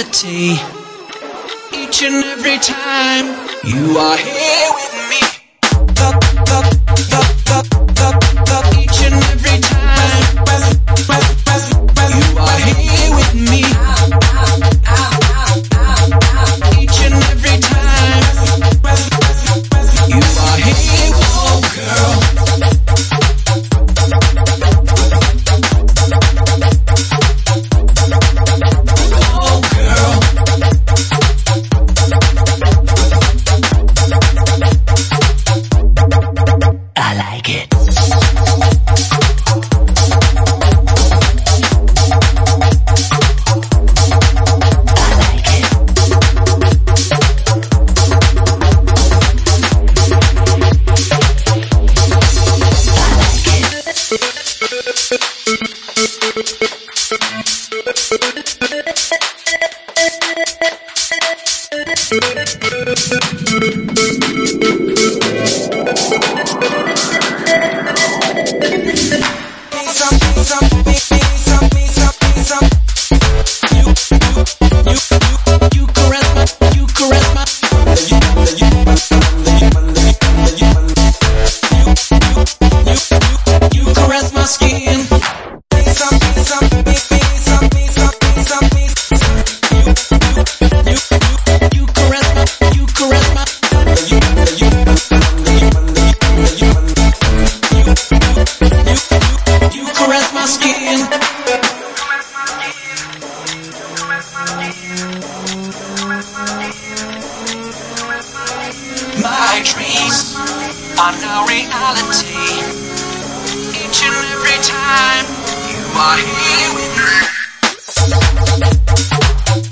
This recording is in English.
Each and every time. You are here with Thank you. on the reality. Each and every time you are here with me.